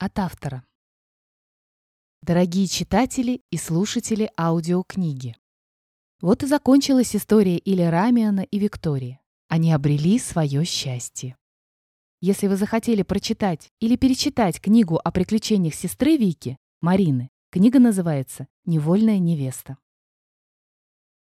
От автора. Дорогие читатели и слушатели аудиокниги. Вот и закончилась история Или Рамиана и Виктории. Они обрели свое счастье. Если вы захотели прочитать или перечитать книгу о приключениях сестры Вики, Марины, книга называется «Невольная невеста».